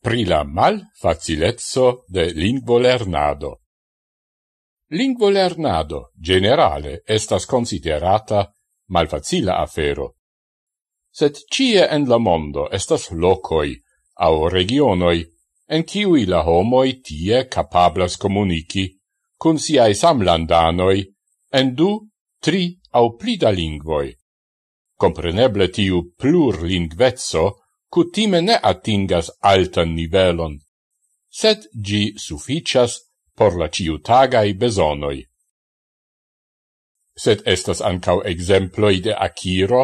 pri la mal facilezzo de lingvolernado. Lingvolernado generale estas considerata malfacila afero. Sed cie en la mondo estas locoi au regionoi en ciui la homoi tie capablas comunici cun siae samlandanoi en du, tri au plida lingvoi. Compreneble tiu plur lingvezzo cutime ne atingas altan nivelon, sed gi sufficias por la ciutagai besonoi. Sed estas ancau exemploi de aciro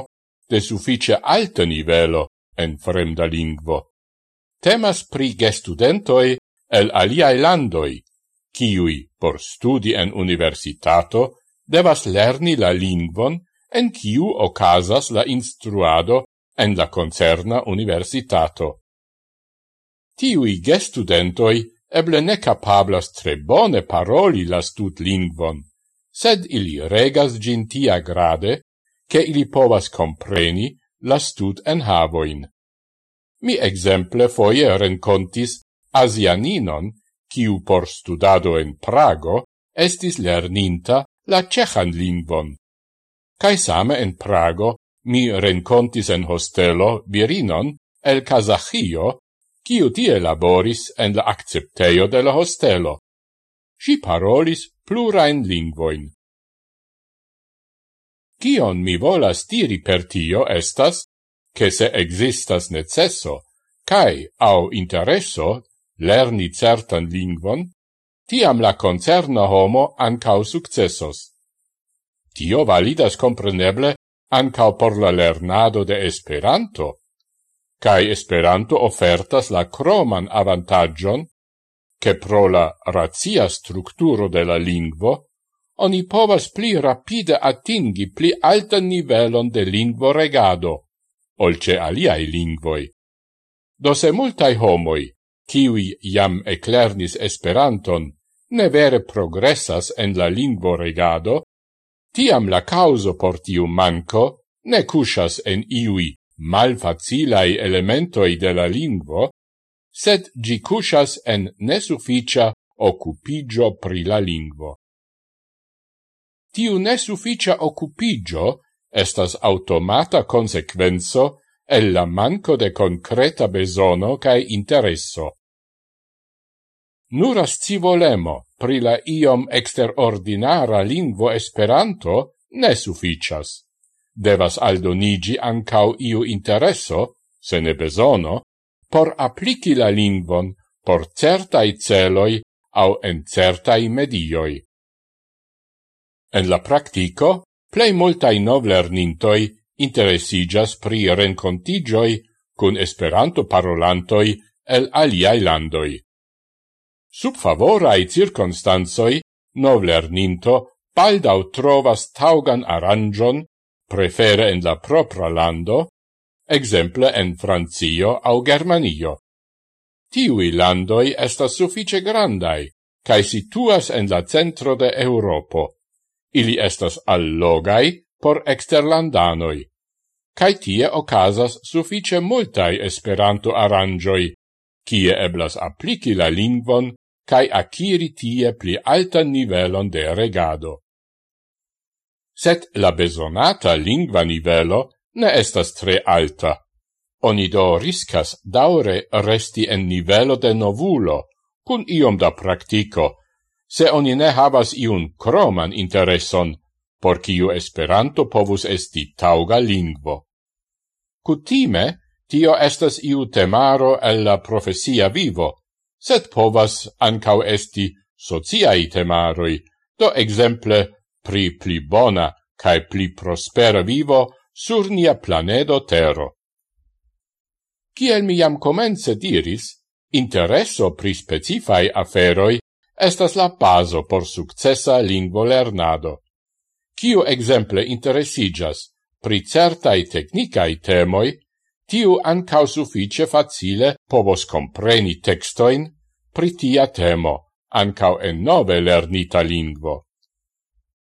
de sufficia alta nivelo en fremda lingvo. Temas pri gestudentoi el aliae landoi, kiui, por studi en universitato, devas lerni la lingvon en kiu ocasas la instruado en la concerna universitato. Tiui gestudentoi eble ne capablas tre bone paroli la stut lingvon, sed ili regas gin tia grade, che ili povas compreni la stut enhavoin. Mi exemple foie rencontis asianinon, kiu por studado en Prago estis lerninta la cehan lingvon. Kai same en Prago mi rencontis en hostelo virinon el Kazachio, kiu tie laboris en la accepteio de la hostelo. Si parolis plurain lingvoin. Cion mi volas diri per tio estas, che se existas necesso, cae au interesso lerni certan lingvon, tiam la concerna homo ancau successos. Tio validas compreneble ancao por la lernado de Esperanto, cae Esperanto ofertas la croman avantagion che pro la razia structuro de la lingvo oni povas pli rapide atingi pli altan nivelon de lingvo regado, olce aliai lingvoi. Dose multai homoi, kiwi jam eclernis Esperanton, ne vere progressas en la lingvo regado, tiam la causo por tiu manco ne cusas en iui malfacilai elementoi de la lingvo, sed gi cusas en nesufficia occupigio pri la lingvo. Tiu nesufficia occupigio estas automata consequenzo el la manco de concreta besono cae interesso. Nuras scivolemo, pri la iom exterordinara lingvo Esperanto ne sufficias. Devas aldonigi ancau iu intereso, se ne besono, por applici la lingvon por certai celoi au en certai medioi. En la practico, plei multai novlernintoi interesigas pri rencontigioi cun Esperanto parolantoi el aliai landoi. Sub favorai circonstanzoi, novlerninto baldau trovas taugan aranjon, prefere en la propra lando, exemple en Francio au Germanio. Tiui landoi estas suffice grandai, cae situas en la centro de Europo. Ili estas allogai por exterlandanoi. Cae tie ocasas suffice multai esperanto aranjoi, kie eblas applici la lingvon cae aciri tie pli alta nivelon de regado. Set la besonata lingua nivelo ne estas tre alta. Oni do riscas daure resti en nivelo de novulo, cun iom da practico, se oni ne havas iun croman intereson, por ciu Esperanto povus esti tauga lingvo. Cutime, tio estas iu temaro el la profesia vivo, sed povas ancau esti sociai temaroi, do exemple pri pli bona cae pli prospera vivo sur nia planedo Tero. Ciel mi jam comence diris, intereso pri specifai aferoi estas la baso por successa lingvo lernado. Ciu exemple interesigas pri certai technicai temoi, tiu ancau suffice facile povos compreni textoin pritia temo, ancau en nove lernita lingvo.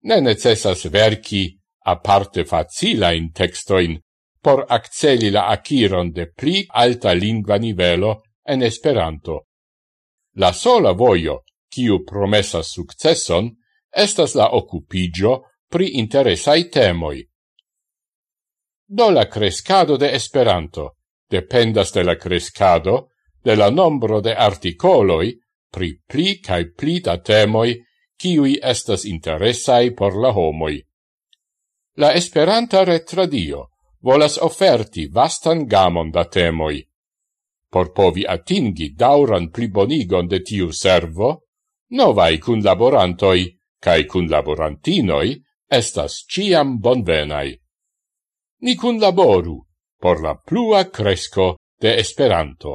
Ne necessas verci aparte facila in textoin por acceli la aciron de pli alta lingua nivelo en Esperanto. La sola voio, kiu promesas successon, estas la occupigio pri interesai temoi. Do la crescado de Esperanto dependas de la crescado de la nombro de articoloi pri pli cae pli da temoi kiui estas interessai por la homoi. La Esperanta retradio volas offerti vastan gamon da temoi. Por povi atingi dauran plibonigon de tiu servo, novai cun laborantoi cae cun laborantinoi estas ciam bonvenai. Ni cun laboru por la plua cresco de Esperanto.